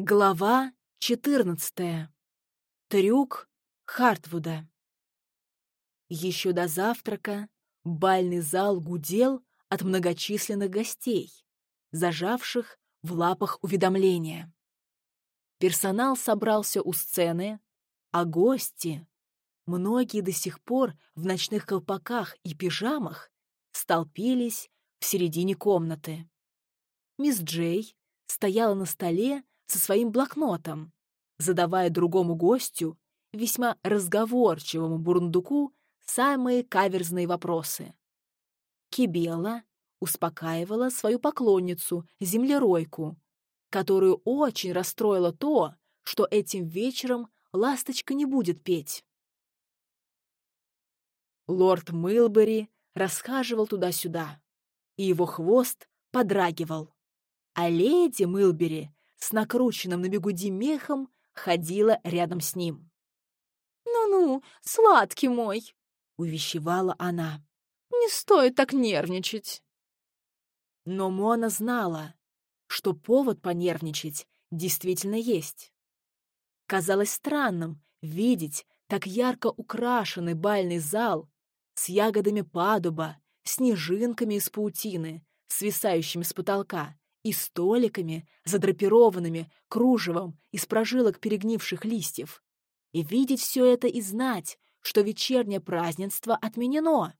Глава 14. Трюк Хартвуда. Еще до завтрака бальный зал гудел от многочисленных гостей, зажавших в лапах уведомления. Персонал собрался у сцены, а гости, многие до сих пор в ночных колпаках и пижамах, столпились в середине комнаты. Мисс Джей стояла на столе со своим блокнотом, задавая другому гостю, весьма разговорчивому бурундуку, самые каверзные вопросы. Кибела успокаивала свою поклонницу, землеройку, которую очень расстроило то, что этим вечером ласточка не будет петь. Лорд Мылбери расхаживал туда-сюда, и его хвост подрагивал, а леди Мылбери с накрученным на бегуди мехом ходила рядом с ним. «Ну-ну, сладкий мой!» — увещевала она. «Не стоит так нервничать!» Но Мона знала, что повод понервничать действительно есть. Казалось странным видеть так ярко украшенный бальный зал с ягодами падуба, снежинками из паутины, свисающими с потолка, и столиками, задрапированными кружевом из прожилок перегнивших листьев. И видеть все это и знать, что вечернее празднество отменено.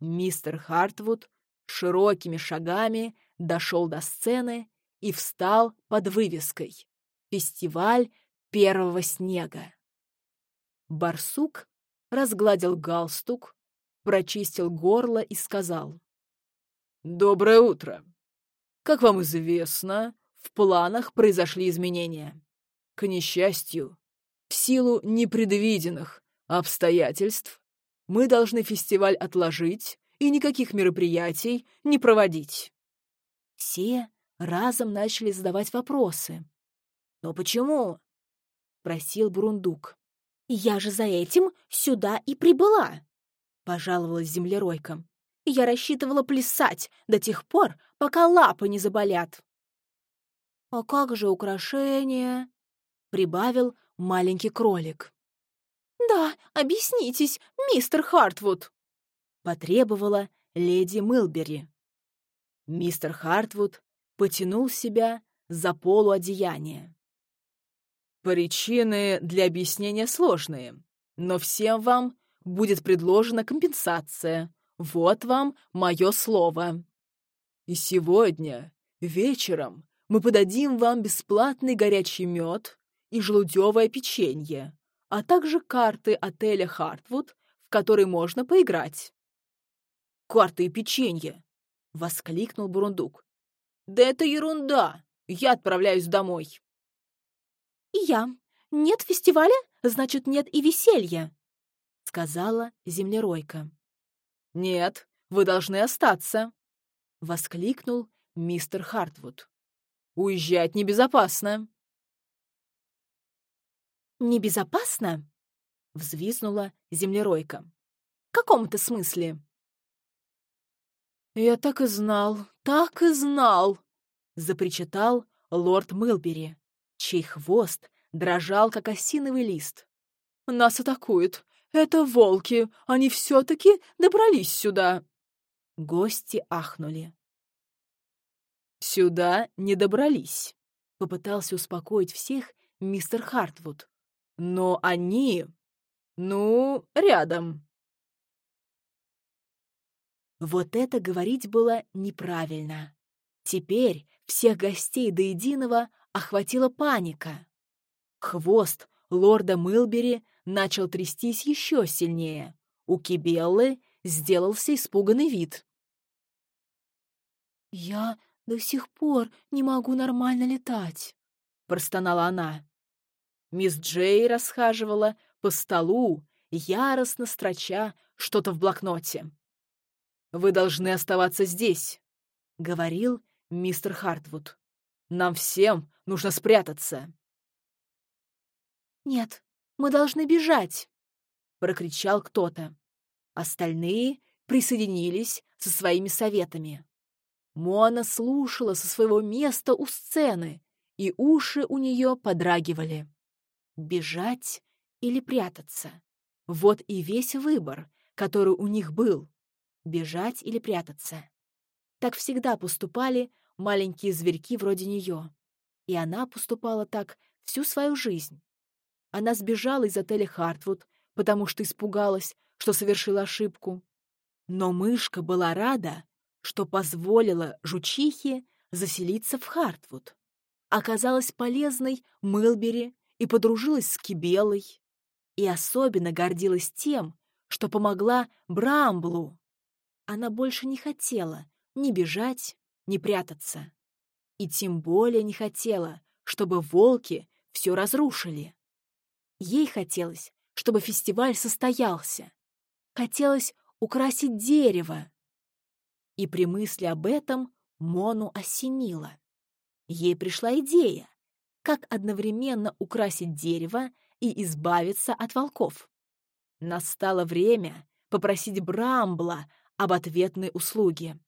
Мистер Хартвуд широкими шагами дошел до сцены и встал под вывеской «Фестиваль первого снега». Барсук разгладил галстук, прочистил горло и сказал «Доброе утро!» Как вам известно, в планах произошли изменения. К несчастью, в силу непредвиденных обстоятельств мы должны фестиваль отложить и никаких мероприятий не проводить. Все разом начали задавать вопросы. «Но почему?» — просил Бурундук. «Я же за этим сюда и прибыла», — пожаловалась землеройка я рассчитывала плясать до тех пор, пока лапы не заболят. «А как же украшения?» — прибавил маленький кролик. «Да, объяснитесь, мистер Хартвуд!» — потребовала леди Мылбери. Мистер Хартвуд потянул себя за полу одеяния. «Причины для объяснения сложные, но всем вам будет предложена компенсация вот вам мое слово. И сегодня, вечером, мы подадим вам бесплатный горячий мед и желудевое печенье, а также карты отеля «Хартвуд», в которые можно поиграть. «Карты и печенье!» — воскликнул Бурундук. «Да это ерунда! Я отправляюсь домой!» «И я. Нет фестиваля, значит, нет и веселья!» — сказала землеройка. «Нет, вы должны остаться!» — воскликнул мистер Хартвуд. «Уезжать небезопасно!» «Небезопасно?» — взвизнула землеройка. «В каком-то смысле?» «Я так и знал, так и знал!» — запричитал лорд Мылбери, чей хвост дрожал, как осиновый лист. «Нас атакуют! «Это волки! Они все-таки добрались сюда!» Гости ахнули. «Сюда не добрались», — попытался успокоить всех мистер Хартвуд. «Но они... ну, рядом». Вот это говорить было неправильно. Теперь всех гостей до единого охватила паника. Хвост лорда Мылбери начал трястись еще сильнее. У Кибеллы сделался испуганный вид. «Я до сих пор не могу нормально летать», — простонала она. Мисс Джей расхаживала по столу, яростно строча что-то в блокноте. «Вы должны оставаться здесь», — говорил мистер Хартвуд. «Нам всем нужно спрятаться». «Нет, мы должны бежать!» — прокричал кто-то. Остальные присоединились со своими советами. Мона слушала со своего места у сцены и уши у нее подрагивали. Бежать или прятаться? Вот и весь выбор, который у них был. Бежать или прятаться. Так всегда поступали маленькие зверьки вроде нее. И она поступала так всю свою жизнь. Она сбежала из отеля «Хартвуд», потому что испугалась, что совершила ошибку. Но мышка была рада, что позволила жучихе заселиться в Хартвуд. Оказалась полезной Мылбери и подружилась с Кибелой. И особенно гордилась тем, что помогла Брамблу. Она больше не хотела ни бежать, ни прятаться. И тем более не хотела, чтобы волки все разрушили. Ей хотелось, чтобы фестиваль состоялся. Хотелось украсить дерево. И при мысли об этом Мону осенило. Ей пришла идея, как одновременно украсить дерево и избавиться от волков. Настало время попросить Брамбла об ответной услуге.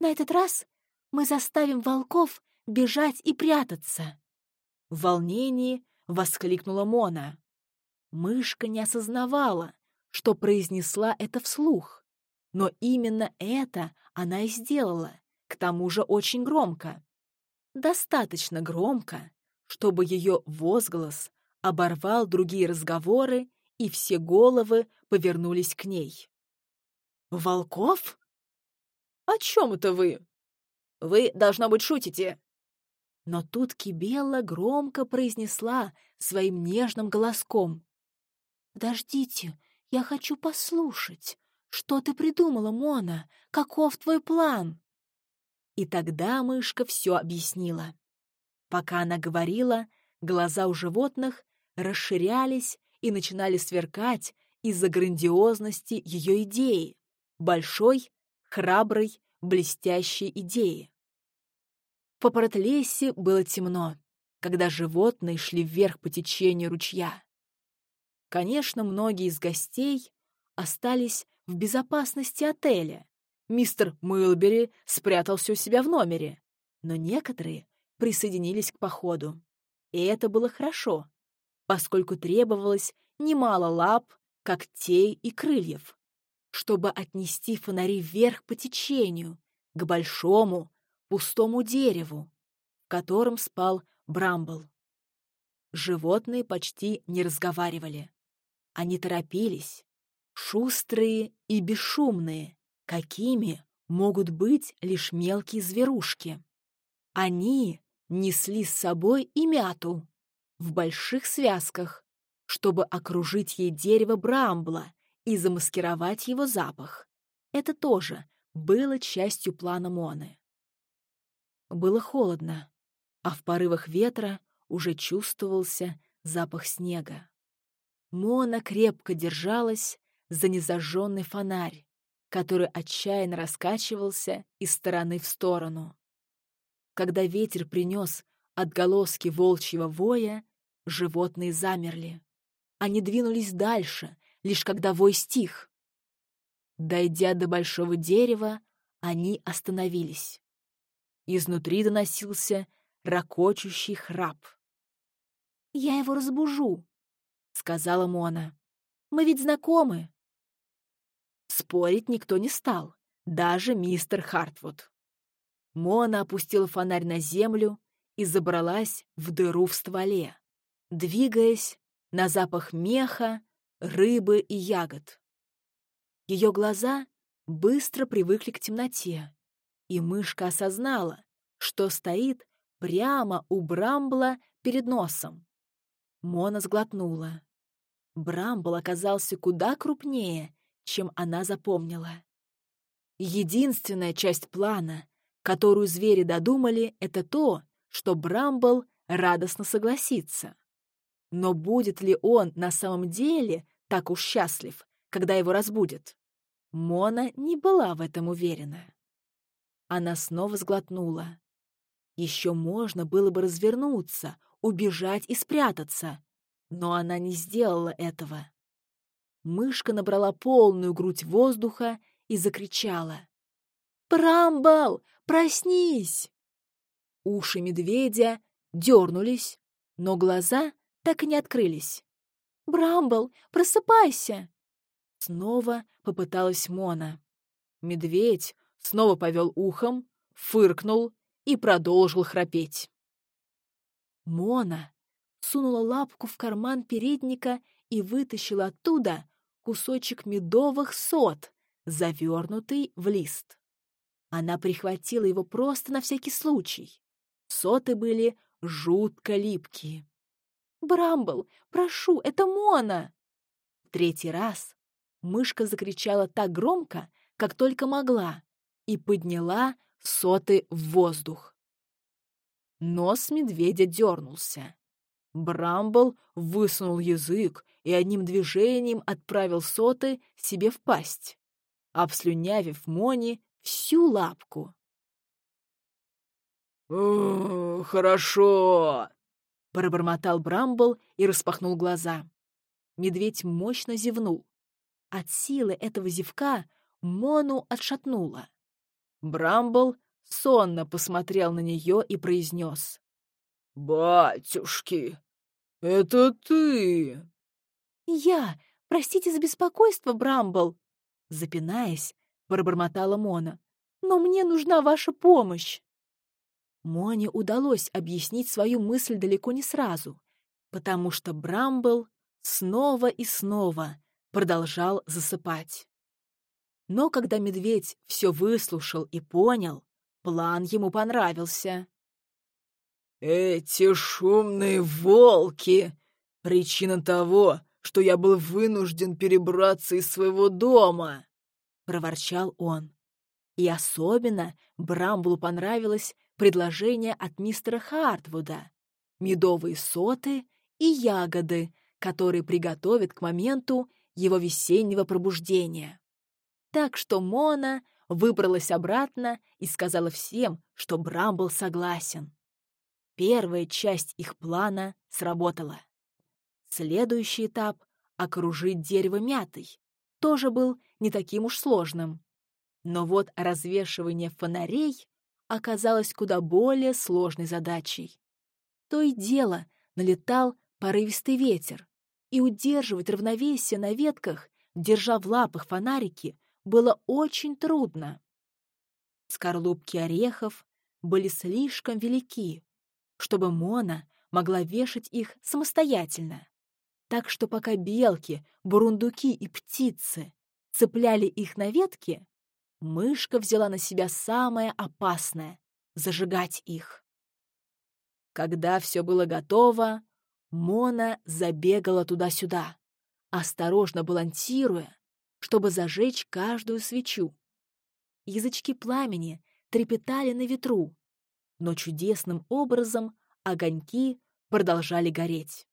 «На этот раз мы заставим волков бежать и прятаться!» В волнении воскликнула Мона. Мышка не осознавала, что произнесла это вслух. Но именно это она и сделала, к тому же очень громко. Достаточно громко, чтобы ее возглас оборвал другие разговоры, и все головы повернулись к ней. «Волков? О чем это вы? Вы, должно быть, шутите!» Но тут Кибелла громко произнесла своим нежным голоском. «Подождите, я хочу послушать. Что ты придумала, Мона? Каков твой план?» И тогда мышка все объяснила. Пока она говорила, глаза у животных расширялись и начинали сверкать из-за грандиозности ее идеи, большой, храброй, блестящей идеи. В Папоротлесе было темно, когда животные шли вверх по течению ручья. Конечно, многие из гостей остались в безопасности отеля. Мистер Мылбери спрятался у себя в номере, но некоторые присоединились к походу. И это было хорошо, поскольку требовалось немало лап, когтей и крыльев, чтобы отнести фонари вверх по течению, к большому, пустому дереву, в котором спал Брамбл. Животные почти не разговаривали. Они торопились, шустрые и бесшумные, какими могут быть лишь мелкие зверушки. Они несли с собой и мяту в больших связках, чтобы окружить ей дерево брамбла и замаскировать его запах. Это тоже было частью плана Моны. Было холодно, а в порывах ветра уже чувствовался запах снега. Мона крепко держалась за незажженный фонарь, который отчаянно раскачивался из стороны в сторону. Когда ветер принес отголоски волчьего воя, животные замерли. Они двинулись дальше, лишь когда вой стих. Дойдя до большого дерева, они остановились. Изнутри доносился ракочущий храп. «Я его разбужу», — сказала Мона. «Мы ведь знакомы». Спорить никто не стал, даже мистер Хартвуд. Мона опустила фонарь на землю и забралась в дыру в стволе, двигаясь на запах меха, рыбы и ягод. Ее глаза быстро привыкли к темноте, и мышка осознала, что стоит прямо у Брамбла перед носом. Мона сглотнула. Брамбл оказался куда крупнее, чем она запомнила. Единственная часть плана, которую звери додумали, это то, что Брамбл радостно согласится. Но будет ли он на самом деле так уж счастлив, когда его разбудят? Мона не была в этом уверена. Она снова сглотнула. Еще можно было бы развернуться, убежать и спрятаться, но она не сделала этого. Мышка набрала полную грудь воздуха и закричала. «Брамбл, проснись!» Уши медведя дернулись, но глаза так и не открылись. «Брамбл, просыпайся!» Снова попыталась Мона. Медведь снова повел ухом, фыркнул и продолжил храпеть. Мона сунула лапку в карман передника и вытащила оттуда кусочек медовых сот, завернутый в лист. Она прихватила его просто на всякий случай. Соты были жутко липкие. «Брамбл, прошу, это Мона!» Третий раз мышка закричала так громко, как только могла, и подняла соты в воздух. Нос медведя дернулся. Брамбл высунул язык и одним движением отправил соты себе в пасть, обслюнявив Мони всю лапку. «Хорошо!» — пробормотал Брамбл и распахнул глаза. Медведь мощно зевнул. От силы этого зевка Мону отшатнула. Брамбл сонно посмотрел на нее и произнес. «Батюшки, это ты!» «Я! Простите за беспокойство, Брамбл!» Запинаясь, пробормотала Мона. «Но мне нужна ваша помощь!» Моне удалось объяснить свою мысль далеко не сразу, потому что Брамбл снова и снова продолжал засыпать. Но когда медведь все выслушал и понял, план ему понравился. «Эти шумные волки — причина того, что я был вынужден перебраться из своего дома!» — проворчал он. И особенно Брамблу понравилось предложение от мистера Хартвуда. Медовые соты и ягоды, которые приготовят к моменту его весеннего пробуждения. Так что Мона выбралась обратно и сказала всем, что Брамбл согласен. Первая часть их плана сработала. Следующий этап — окружить дерево мятой — тоже был не таким уж сложным. Но вот развешивание фонарей оказалось куда более сложной задачей. То и дело налетал порывистый ветер, и удерживать равновесие на ветках, держа в лапах фонарики, было очень трудно. Скорлупки орехов были слишком велики, чтобы Мона могла вешать их самостоятельно. Так что пока белки, бурундуки и птицы цепляли их на ветки, мышка взяла на себя самое опасное — зажигать их. Когда все было готово, Мона забегала туда-сюда, осторожно балансируя, чтобы зажечь каждую свечу. Язычки пламени трепетали на ветру, но чудесным образом огоньки продолжали гореть.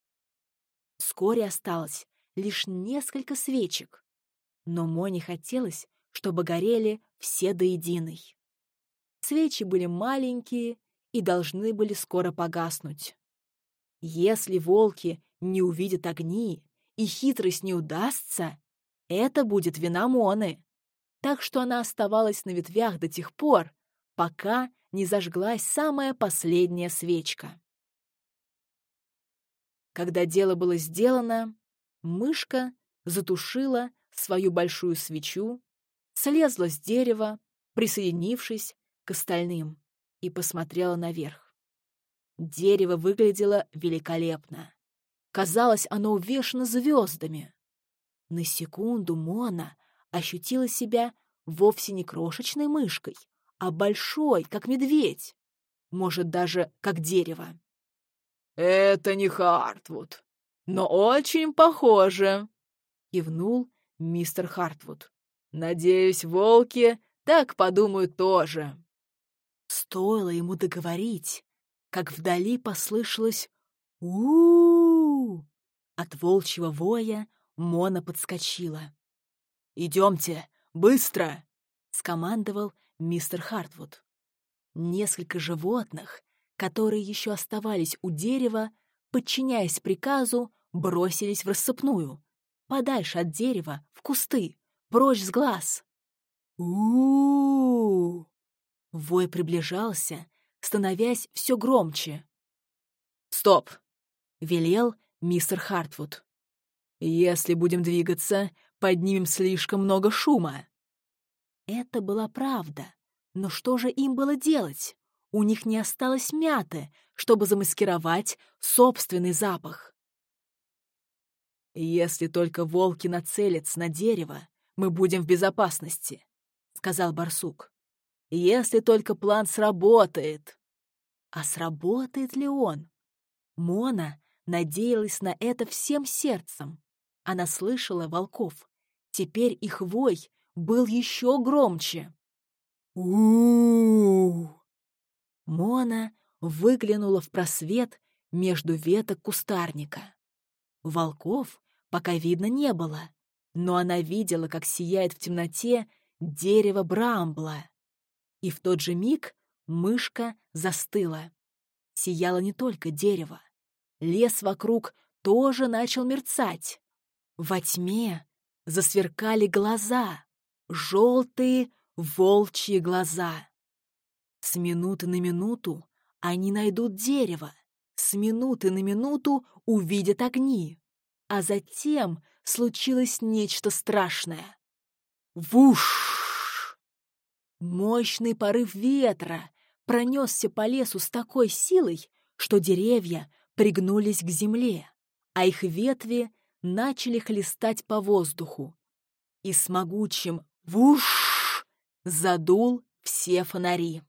Вскоре осталось лишь несколько свечек, но Моне хотелось, чтобы горели все до единой. Свечи были маленькие и должны были скоро погаснуть. Если волки не увидят огни и хитрость не удастся, это будет вина Моны. Так что она оставалась на ветвях до тех пор, пока не зажглась самая последняя свечка. Когда дело было сделано, мышка затушила свою большую свечу, слезла с дерева, присоединившись к остальным, и посмотрела наверх. Дерево выглядело великолепно. Казалось, оно увешано звездами. На секунду Мона ощутила себя вовсе не крошечной мышкой, а большой, как медведь. Может, даже как дерево. «Это не Хартвуд, но очень похоже», — кивнул мистер Хартвуд. «Надеюсь, волки так подумают тоже». Стоило ему договорить, как вдали послышалось у, -у, -у От волчьего воя Мона подскочила. «Идемте, быстро!» — скомандовал мистер Хартвуд. Несколько животных, которые еще оставались у дерева, подчиняясь приказу, бросились в рассыпную, подальше от дерева, в кусты, прочь с глаз. у у Вой приближался становясь все громче. «Стоп!» — велел мистер Хартвуд. «Если будем двигаться, поднимем слишком много шума». Это была правда. Но что же им было делать? У них не осталось мяты, чтобы замаскировать собственный запах. «Если только волки нацелятся на дерево, мы будем в безопасности», — сказал барсук. «Если только план сработает». А сработает ли он? Мона надеялась на это всем сердцем. Она слышала волков. Теперь их вой был еще громче. у Мона выглянула в просвет между веток кустарника. Волков пока видно не было, но она видела, как сияет в темноте дерево Брамбла. И в тот же миг мышка застыла. Сияло не только дерево. Лес вокруг тоже начал мерцать. Во тьме засверкали глаза, желтые волчьи глаза. С минуты на минуту они найдут дерево, с минуты на минуту увидят огни. А затем случилось нечто страшное. Вуш! Мощный порыв ветра пронесся по лесу с такой силой, что деревья пригнулись к земле, а их ветви начали хлестать по воздуху. И с могучим «вуш» задул все фонари.